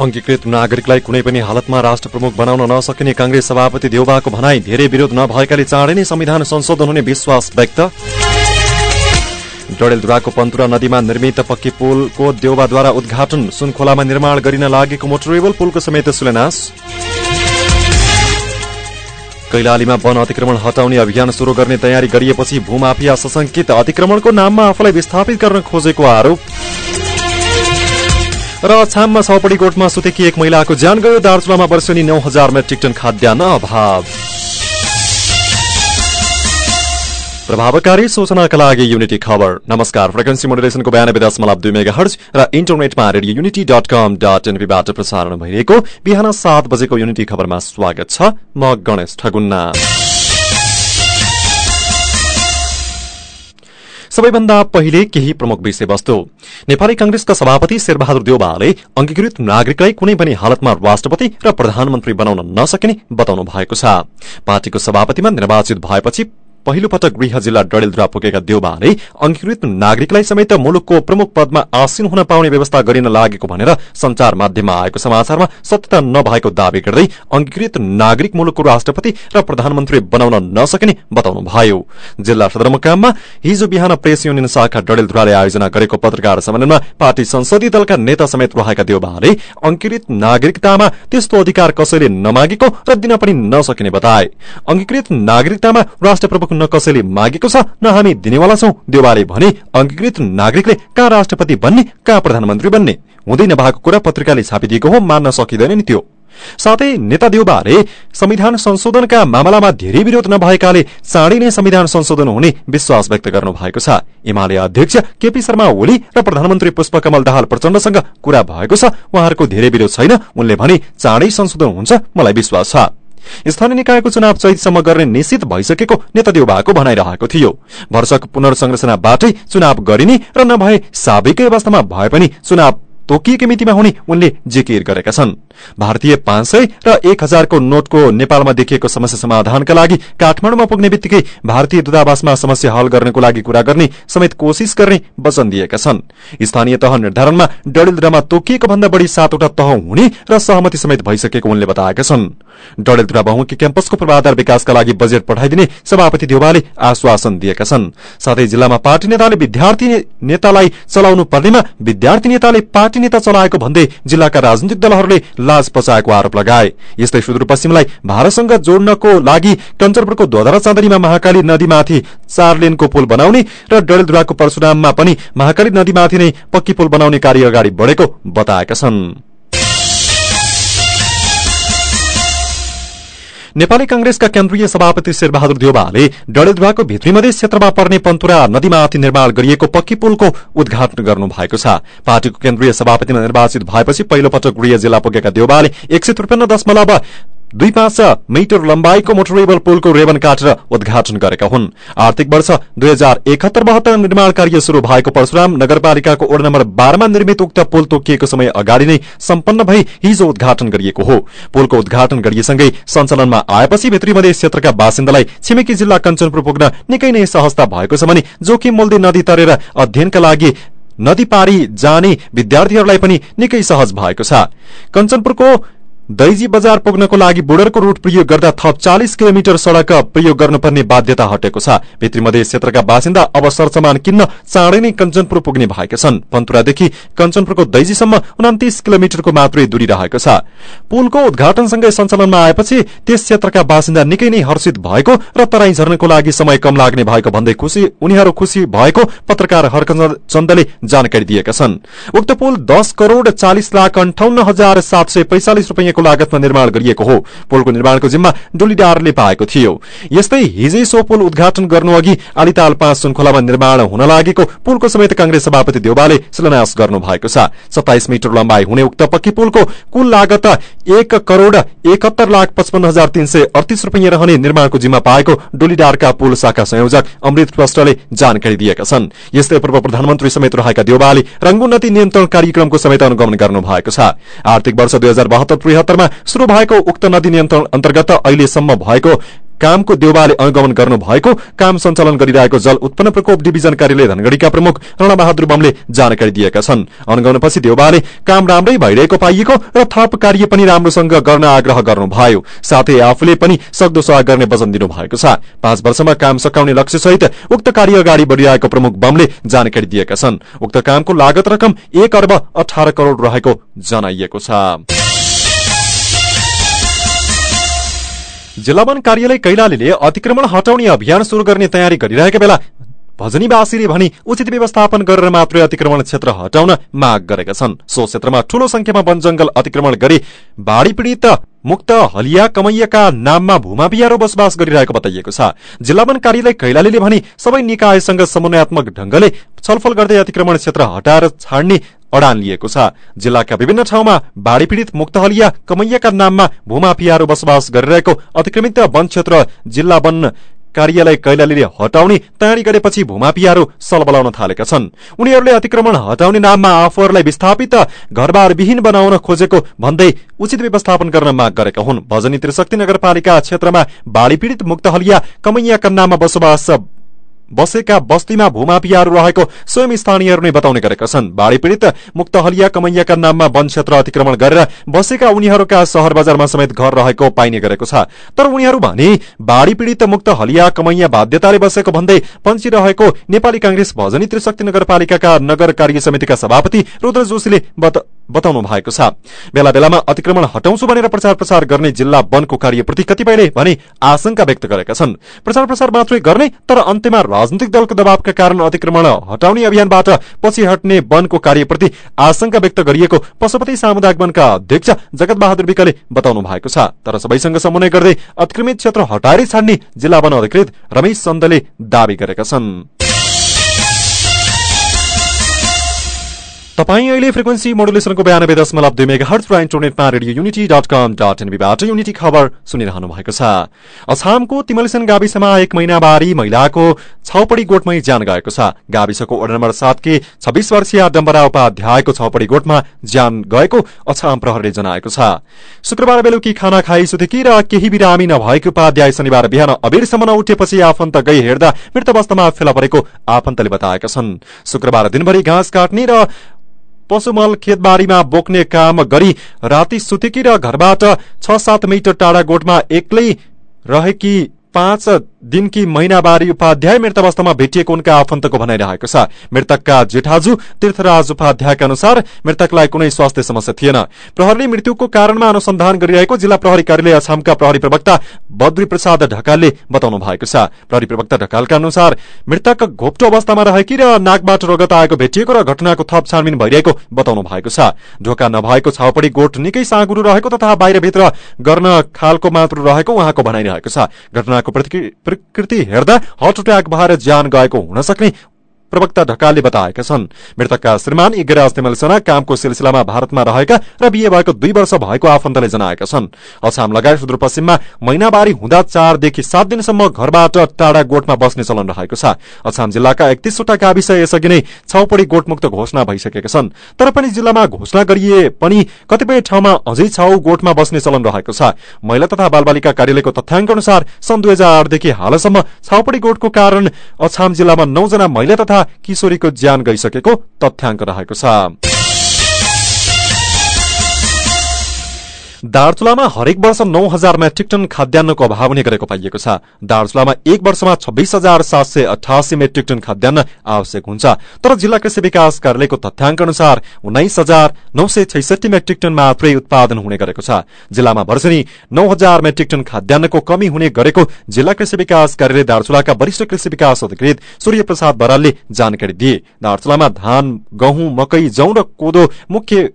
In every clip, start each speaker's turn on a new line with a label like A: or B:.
A: अङ्गीकृत नागरिकलाई कुनै पनि हालतमा राष्ट्र प्रमुख बनाउन नसकिने कांग्रेस सभापति देउबाको भनाई धेरै विरोध नभएकाले चाँडै नै संविधान संशोधन हुने विश्वास व्यक्त। डडेलधुराको पन्तुरा नदीमा निर्मित पक्की पुलको देउबाद्वारा उद्घाटन सुनखोलामा निर्माण गरिन लागेको मोटरेबल पुलको समेत शिलान्यास। कैलालीमा वन अतिक्रमण हटाउने अभियान शुरू गर्ने तयारी गरिएपछि भूमाफिया सशंकित अतिक्रमणको नाममा आफूलाई विस्थापित गर्न खोजेको आरोप। र छाममा छपडी गोठमा सुतेकी एक महिलाको ज्यान गयो। दार्चुलामा वर्षेनी नौ हजार मेट्रिक टन खाद्यान्न अभाव प्रभावकारी सूचनाका लागि युनिटी खबर। नमस्कार। फ्रिक्वेन्सी मोडुलेसनको बयानब्बे दशमलव दुई मेगा हर्ज र इन्टरनेटमा radio unity dot com dot एनपीबाट प्रसारण भइरहेको बिहान सात बजेको युनिटी खबरमा स्वागत छ। म गणेश ठगुन्ना। सबैभन्दा पहिले केही प्रमुख विषयवस्तु। नेपाली कंग्रेसका सभापति शेरबहादुर देउबाले अंगीकृत नागरिकलाई कुनै पनि हालतमा राष्ट्रपति र प्रधानमन्त्री बनाउन नसकिने बताउनु भएको छ। पार्टीको सभापतिमा निर्वाचित भएपछि पहिलो पटक गृह जिल्ला डडेलधुरा पुगेका देउबाले अंगीकृत नागरिकलाई समेत मुलुकको प्रमुख पदमा आसीन हुन पाउने व्यवस्था गरिन लागेको भनेर संचार माध्यममा आएको समाचारमा सत्यता नभएको दावी गर्दै अंगीकृत नागरिक मुलुकको राष्ट्रपति र प्रधानमन्त्री बनाउन नसकिने बताउनुभयो। जिल्ला सदरमुकाममा हिजो बिहान प्रेस युनियन शाखा डडेलधुराले आयोजना गरेको पत्रकार सम्मेलनमा पार्टी संसदीय दलका नेता समेत रहेका देउबाले अंगीकृत नागरिकतामा त्यस्तो अधिकार कसैले नमागेको र दिन पनि नसकिने बताए। अंगीकृत नागरिकतामा राष्ट्र न कसैले मागेको छ न हामी दिनेवाला छौं। देवालले भने अंगीकृत नागरिकले कहाँ राष्ट्रपति बन्ने कहाँ प्रधानमन्त्री बन्ने? हुँदै नभएको कुरा पत्रिकाले छापिदिएको हो मान्न सकिँदैन नि त्यो। साथै नेता देउबाले संविधान संशोधनका मामलामा धेरै विरोध नभएकाले चाँडै नै संविधान संशोधन हुने विश्वास व्यक्त गर्नु भएको छ। एमाले अध्यक्ष केपी शर्मा ओली र प्रधानमन्त्री पुष्पकमल दाहाल प्रचण्डसँग कुरा भएको छ। उहाँहरूको धेरै विरोध छैन। उनले भने चाँडै संशोधन हुन्छ मलाई विश्वास छ। स्थानीय निकायको चुनाव चैतसम्म गर्ने निश्चित भइसकेको नेता देउबाको भनाइरहेको थियो। वर्षक पुनर्संरचनाबाटै चुनाव गरिने र नभए साबिकै अवस्थामा भए पनि चुनाव तोकिएको मितिमा हुने उनले जिकिर गरेका छन्। भारतीय पाँच सय र एक हजारको नोटको नेपालमा देखिएको समस्या समाधानका लागि काठमाडौँमा पुग्ने बित्तिकै भारतीय दूतावासमा समस्या हल गर्नको लागि कुरा गर्ने समेत कोशिश गर्ने वचन दिएका छन्। स्थानीय तह निर्धारणमा डडेलधुरामा तोकिएको भन्दा बढ़ी सातवटा तह हुने र सहमति समेत भइसकेको उनले बताएका छन्। डडेलधुरा बहुमुखी क्याम्पसको पूर्वाधार विकासका लागि बजेट पठाइदिने सभापति देवालले आश्वासन दिएका छन्। साथै जिल्लामा पार्टी नेताले विद्यार्थी नेतालाई चलाउनु पर्नेमा विद्यार्थी नेताले पार्टी नेता चलाएको भन्दै जिल्लाका राजनीतिक दलहरूले लाज पचाएको आरोप लगाए। यस्तै सुदूरपश्चिमलाई भारतसँग जोड्नको लागि कञ्चनपुरको दोधरा चाँदनीमा महाकाली नदीमाथि चार लेनको पुल बनाउने र डडेलधुराको परशुराममा पनि महाकाली नदीमाथि नै पक्की पुल बनाउने कार्य अगाडि बढ़ेको बताएका छन्। नेपाली कंग्रेसका केन्द्रीय सभापति शेरबहादुर देउबाले डडेलधुवाको भित्री मधेस क्षेत्रमा पर्ने पन्तुरा नदीमाथि निर्माण गरिएको पक्की पुलको उद्घाटन गर्नु भएको छ। पार्टीको केन्द्रीय सभापतिमा निर्वाचित भएपछि पहिलो पटक गृह जिल्ला पुगेका देउबाले एक सय त्रिपन्न दशमलव दुई पाँच मिटर लम्बाइको मोटरेबल पुलको रेबन काटेर उद्घाटन गरेका हुन्। आर्थिक वर्ष दुई हजार एकहत्तर बहत्तर निर्माण कार्य शुरू भएको परशुराम नगरपालिकाको ओड नम्बर बाह्रमा निर्मित उक्त पुल तोकिएको समय अगाडि नै सम्पन्न भई हिजो उद्घाटन गरिएको हो। पुलको उद्घाटन गरिएसँगै सञ्चालनमा आएपछि भित्री मधेस क्षेत्रका बासिन्दालाई छिमेकी जिल्ला कञ्चनपुर पुग्न निकै नै सहजता भएको छ भने जोखिम मोल्दी नदी तरेर अध्ययनका लागि नदी पारी जाने विद्यार्थीहरूलाई पनि निकै सहज भएको छ। कञ्चनपुरको दैजी बजार पुग्नको लागि बुडरको रूट प्रयोग गर्दा थप चालिस किलोमिटर सड़क प्रयोग गर्नुपर्ने बाध्यता हटेको छ। भित्री मधेस क्षेत्रका बासिन्दा अब सरसमान किन्न चाँडै नै कञ्चनपुर पुग्ने भएका छन्। पन्तुरादेखि कञ्चनपुरको दैजीसम्म उन्तिस किलोमिटरको मात्रै दूरी रहेको छ। पुलको उद्घाटनसँगै सञ्चालनमा आएपछि त्यस क्षेत्रका बासिन्दा निकै नै हर्षित भएको र तराई झर्नको लागि समय कम लाग्ने भएको भन्दै खुशी उनीहरू खुशी भएको पत्रकार हरचन्दले जानकारी दिएका छन्। उक्त पुल दस करोड़ चालिस लाख अन्ठाउन्न हजार सात सय पैंचालिस रूपियाँको लागतमा निर्माण गरिएको हो। पुलको निर्माणको जिम्मा डोलीडारले पाएको थियो। यस्तै हिजै सो पुल उद्घाटन गर्नु अघि आलिताल पाँच सुनखोलामा निर्माण हुन लागेको पुलको समेत कांग्रेस सभापति देउबाले शिलान्यास गर्नु भएको छ। सत्ताइस मिटर लम्बाई हुने उक्त पक्की पुलको कुल लागत एक करोड़ एकहत्तर लाख पचपन्न हजार तीन सय अडतिस रूपियाँ रहने निर्माणको जिम्मा पाएको डोलीडारका पुल शाखा संयोजक अमृत प्रष्टले जानकारी दिएका छन्। यस्तै पूर्व प्रधानमन्त्री समेत रहेका देउबाले रंगोन्नति नियन्त्रण कार्यक्रमको समेत अनुगमन गर्नु भएको छ। आर्थिक वर्ष दुई हजार बहत्तर त्रिहत्तरमा शुरू भएको उक्त नदी नियन्त्रण अन्तर्गत अहिलेसम्म भएको कामको देउबाले अनुगमन गर्नु भएको काम सञ्चालन गरिरहेको जल उत्पन्न प्रकोप डिभिजन कार्यालय धनगढ़ीका प्रमुख रणबहादुर बमले जानकारी दिएका छन्। अनुगमनपछि देउबाले काम राम्रै भइरहेको पाइएको र थप कार्य पनि राम्रोसँग गर्न आग्रह गर्नुभयो। साथै आफूले पनि सक्दो सह गर्ने वचन दिनुभएको छ। पाँच वर्षमा काम सकाउने लक्ष्यसहित उक्त कार्य अगाडि बढ़िरहेको प्रमुख बमले जानकारी दिएका छन्। उक्त कामको लागत रकम एक अर्ब अठार करोड़ रहेको जनाइएको छ। जिल्ला वन कार्यालय कैलालीले अतिक्रमण हटाउने अभियान शुरू गर्ने तयारी गरिरहेका बेला भजनीवासीले भनी उचित व्यवस्थापन गरेर मात्रै अतिक्रमण क्षेत्र हटाउन माग गरेका छन्। सो क्षेत्रमा ठूलो संख्यामा वन जंगल अतिक्रमण गरी बाढ़ी पीड़ित मुक्त हलिया कमैयाका नाममा भूमापियारो बसोबास गरिरहेको बताइएको छ। जिल्ला वन कार्यालय कैलालीले भनी सबै निकायसँग समन्वयात्मक ढंगले छलफल गर्दै अतिक्रमण क्षेत्र हटाएर छाड्ने अडान लिएको छ। जिल्लाका विभिन्न ठाउँमा बाढ़ी पीड़ित मुक्तहलिया कमैयाका नाममा भूमाफियाहरू बसोबास गरिरहेको अतिक्रमित वन क्षेत्र जिल्ला वन कार्यालय कैलालीले हटाउने तयारी गरेपछि भूमाफियाहरू सल बलाउन थालेका छन्। उनीहरूले अतिक्रमण हटाउने नाममा आफूहरूलाई विस्थापित घरबार विहीन बनाउन खोजेको भन्दै उचित व्यवस्थापन गर्न माग गरेका हुन्। भजनी त्रिशक्ति नगरपालिका क्षेत्रमा बाढ़ी पीड़ित मुक्तहलिया कमैयाका नाममा बसोबास बसेका बस्तीमा भूमाफियाहरू रहेको स्वयं स्थानीयहरू बताउने गरेका छन्। बाढ़ी पीड़ित मुक्त हलिया कमैयाका नाममा वन क्षेत्र अतिक्रमण गरेर बसेका उनीहरूका शहर बजारमा समेत घर रहेको पाइने गरेको छ। तर उनीहरू भने बाढ़ी पीड़ित मुक्त हलिया कमैया बाध्यताले बसेको भन्दै पञ्चिरहेको नेपाली कांग्रेस भजनी त्रिशक्ति नगरपालिकाका नगर कार्य समितिका सभापति रुद्र जोशीले बताउनु भएको छ। बेला बेलामा अतिक्रमण हटाउँछु भनेर प्रचार प्रसार गर्ने जिल्ला वनको कार्यप्रति कतिपयले भने आशंका व्यक्त गरेका छन्। प्रचार प्रसार मात्रै गर्ने तर अन्त्यमा राजनैतिक दलको दबावका कारण अतिक्रमण हटाउने अभियानबाट पछि हट्ने वनको कार्यप्रति आशंका व्यक्त गरिएको पशुपति सामुदायिक वनका अध्यक्ष जगत बहादुर विकले बताउनु भएको छ। तर सबैसँग समन्वय गर्दै अतिक्रमित क्षेत्र हटाएरै छाड्ने जिल्ला वन अधिकृत रमेश चन्दले दावी गरेका छन्। तपाईँ अहिले फ्रिक्वेन्सी मोडुलेसनको बयानब्बे दशमलव दुई मेगा हर्च र इन्टरनेटमा radio unity dot com dot एनबीबाट unity खबर सुनिरहनु भएको छ। अछामको तिमलिसन गाविसमा एक महिनाबारी महिलाको छाउपडी गोठमै ज्यान गएको छ। गाविसको वडा नम्बर सातकी छब्बीस वर्षीय डम्बरा उपाध्यायको छाउपडी गोठमा ज्यान गएको अछाम प्रहरले जनाएको छ। शुक्रबार बेलुकी खाना खाई सुतेकी र केही बिरामी नभएको उपाध्याय शनिबार बिहान अबेरसम्म उठेपछि आफन्त गई हेर्दा मृत अवस्थामा फेला परेको आफन्तले बताएका छन्। शुक्रबार दिनभरि घाँस काट्ने र पशुमल खेतबारीमा बोक्ने काम गरी राति सुतेकी र घरबाट छ सात मिटर टाढा गोठमा एक्लै रहेकी पाँच दिनकी महिनाबारी उपाध्याय मृत अवस्थामा भेटिएको उनका आफन्तको भनाइरहेको छ। मृतकका जेठाजु तीर्थराज उपाध्यायका अनुसार मृतकलाई कुनै स्वास्थ्य समस्या थिएन। प्रहरीले मृत्युको कारणमा अनुसन्धान गरिरहेको जिल्ला प्रहरी कार्यालय असमका प्रहरी प्रवक्ता बद्री प्रसाद ढकालले बताउनु भएको छ। प्रहरी प्रवक्ता ढकालका अनुसार मृतक घोप्टो अवस्थामा रहेकी र नाकबाट रगत आएको भेटिएको र घटनाको थप छानबिन भइरहेको बताउनु भएको छ। ढोका नभएको छाउपडी गोठ निकै साँगुरो रहेको तथा बाहिरभित्र गर्न खालको मात्र रहेको उहाँको भनाइरहेको छ। घटनाको प्रकृति हेर्दा हार्ट अट्याक भएर ज्यान गएको हुन सक्ने प्रवक्ता ढकालले बताएका छन्। मृतकका श्रीमान इगराज तिमलसना कामको सिलसिलामा भारतमा रहेका र बिहे भएको दुई वर्ष भएको आफन्तले जनाएका छन्। अछाम लगायत सुदूरपश्चिममा महिनावारी हुँदा चारदेखि सात दिनसम्म घरबाट टाढा गोठमा बस्ने चलन रहेको छ। अछाम जिल्लाका एकतीसवटा गाविस यसअघि नै छाउपडी गोठमुक्त घोषणा भइसकेका छन्। तर पनि जिल्लामा घोषणा गरिए पनि कतिपय ठाउँमा अझै छाउ गोठमा बस्ने चलन रहेको छ। महिला तथा बालबालिका कार्यालयको तथ्याङ्क अनुसार सन् दुई हजार आठदेखि हालसम्म छाउपडी गोठको कारण अछाम जिल्लामा नौजना महिला तथा किशोरीको ज्यान गइसकेको तथ्याङ्क रहेको छ। दार्चुलामा हरेक वर्ष नौ हजार मेट्रिक टन खाद्यान्नको अभाव हुने गरेको पाइएको छ। दार्चुलामा एक वर्षमा छब्बीस हजार सात सय अठासी मेट्रिक टन खाद्यान्न आवश्यक हुन्छ। तर जिल्ला कृषि विकास कार्यालयको तथ्याङ्क अनुसार उन्नाइस हजार नौ सय छैसठी मेट्रिक टन मात्रै उत्पादन हुने गरेको छ। जिल्लामा वर्षनी नौ हजार मेट्रिक टन खाद्यान्नको कमी हुने गरेको जिल्ला कृषि विकास कार्यालय दार्चुलाका वरिष्ठ कृषि विकास अधिकृत सूर्य प्रसाद बरालले जानकारी दिए। दार्चुलामा धान गहुँ मकै जौ र कोदो मुख्य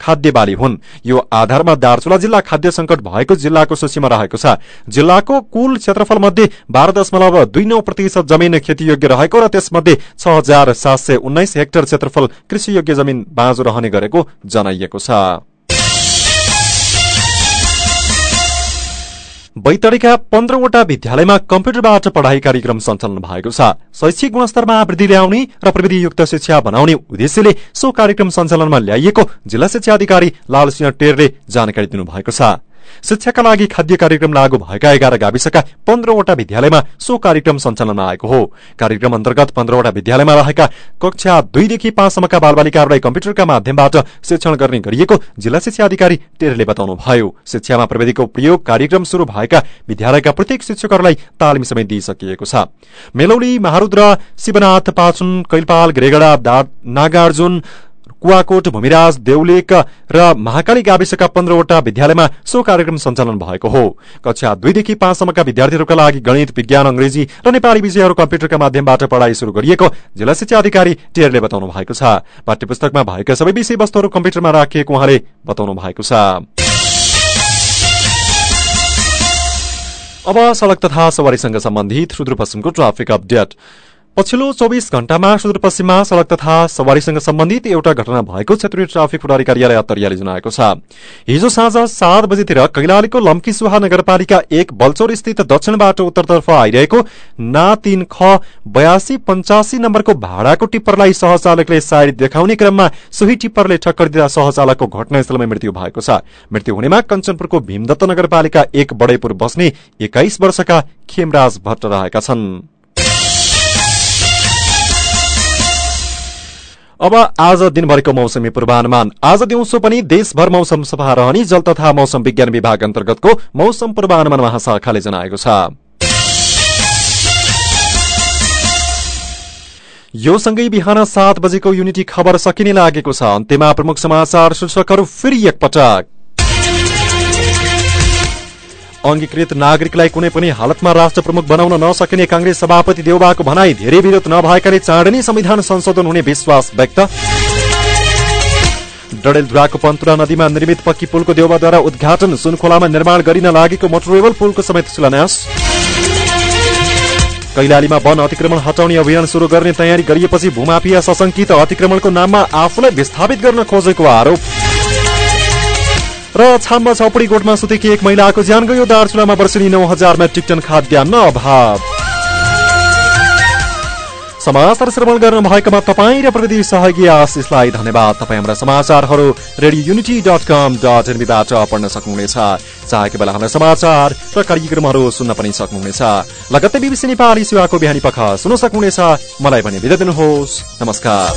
A: खाद्य बाली हुन्। यो आधारमा दार्चुला जिल्ला खाद्य संकट भएको जिल्लाको सूचीमा रहेको छ। जिल्लाको कुल क्षेत्रफल मध्ये बाह्र दशमलव दुई नौ प्रतिशत जमिन खेतीयोग्य रहेको र त्यसमध्ये छ हजार सात सय उन्नाइस हेक्टर क्षेत्रफल कृषियोग्य जमिन बाँझो रहने गरेको जनाइएको छ। बैतडीका पन्ध्रवटा विद्यालयमा कम्प्युटरबाट पढ़ाई कार्यक्रम सञ्चालन भएको छ। शैक्षिक गुणस्तरमा वृद्धि ल्याउने र प्रविधियुक्त शिक्षा बनाउने उद्देश्यले सो कार्यक्रम सञ्चालनमा ल्याइएको जिल्ला शिक्षा अधिकारी लालसिंह टेरले जानकारी दिनुभएको छ। शिक्षाका लागि खाद्य कार्यक्रम लागू भएका एघार गाविसका पन्ध्रवटा विद्यालयमा सो कार्यक्रम सञ्चालनमा आएको हो। कार्यक्रम अन्तर्गत पन्ध्रवटा विद्यालयमा रहेका कक्षा दुईदेखि पाँचसम्मका बालबालिकाहरूलाई कम्प्युटरका माध्यमबाट शिक्षण गर्ने गरिएको जिल्ला शिक्षा अधिकारी टेरले बताउनुभयो। शिक्षामा प्रविधिको प्रयोग कार्यक्रम शुरू भएका विद्यालयका प्रत्येक शिक्षकहरूलाई तालिम समेत दिइसकिएको छ। मेलौली महारुद्र शिवनाथ पाचुन कैलपाल ग्रेगडा नागार्जुन कुवाकोट भूमिराज देउलेक र महाकाली गाविसका पन्ध्रवटा विद्यालयमा सो कार्यक्रम सञ्चालन भएको हो। कक्षा दुईदेखि पाँचसम्मका विद्यार्थीहरूका लागि गणित विज्ञान अंग्रेजी र नेपाली विषयहरू कम्प्युटरका माध्यमबाट पढ़ाई शुरू गरिएको जिल्ला शिक्षा अधिकारी टेयरले बताउनु भएको छ। पाठ्य पुस्तकमा भएका सबै विषयवस्तुहरू कम्प्युटरमा राखिएको उहाँले बताउनु भएको छ। अब सड़क तथा सवारीसँग सम्बन्धित सुदूरपश्चिमको ट्राफिक अपडेट। पछिल्लो चौबिस घण्टामा सुदूरपश्चिममा सड़क तथा सवारीसँग सम्बन्धित एउटा घटना भएको क्षेत्रीय ट्राफिक प्रहरी कार्यालय अत्तरियाले जनाएको छ। हिजो साँझ सात बजेतिर कैलालीको लम्की सुहा नगरपालिका एक बलचौर स्थित दक्षिणबाट उत्तरतर्फ आइरहेको ना तीन ख बयासी पञ्चासी नम्बरको भाडाको टिप्परलाई सहचालकले साइड देखाउने क्रममा सोही टिप्परले ठक्कर दिँदा सहचालकको घटनास्थलमै मृत्यु भएको छ। मृत्यु हुनेमा कञ्चनपुरको भीमदत्त नगरपालिका एक बडैपुर बस्ने एक्काइस वर्षका खेमराज भट्ट रहेका छन्। अब आज दिनभरिको मौसमी पूर्वानुमान। आज दिउँसो पनि देशभर मौसम सफा रहने जल तथा मौसम विज्ञान विभाग अन्तर्गतको मौसम पूर्वानुमान महाशाखाले जनाएको छ। यो सँगै बिहान सात बजेको युनिटी खबर सकिने लागेको छ। अन्त्यमा प्रमुख समाचार शीर्षकहरू फेरि एकपटक। अंगीकृत नागरिकलाई कुनै पनि हालतमा राष्ट्र प्रमुख बनाउन नसकिने कांग्रेस सभापति देउबाको भनाई धेरै विरोध नभएकाले चाँडै संविधान संशोधन हुने विश्वास व्यक्त। डडेलधुराको पन्तुरा नदीमा निर्मित पक्की पुलको देउबाद्वारा उद्घाटन सुनखोलामा निर्माण गरिन लागेको मोटरेबल पुलको समेत शिलान्यास। कैलालीमा वन अतिक्रमण हटाउने अभियान शुरू गर्ने तयारी गरिएपछि भूमाफिया सशंकित अतिक्रमणको नाममा आफूलाई विस्थापित गर्न खोजेको आरोप। र छाम्बा छपडी गोठमा सुतेकी एक महिलाको ज्यान गयो। दार्चुलामा वर्षेनी नौ मेट्रिक टन खाद्यान्न अभाव। समाचार श्रवण गर्नु भएकोमा तपाईँ र प्रविधि सहयोगी आशिषलाई धन्यवाद। तपाईँ हाम्रा समाचारहरू radio unity dot com dot एनबीबाट पढ्न सक्नुहुनेछ। चाहेको बेला हाम्रा समाचार र कार्यक्रमहरू सुन्न पनि सक्नुहुनेछ। लगत्तै बिबिसी नेपाली सेवाको बिहानी पख सुन्न सक्नुहुनेछ। मलाई पनि बिदा दिनुहोस्। नमस्कार।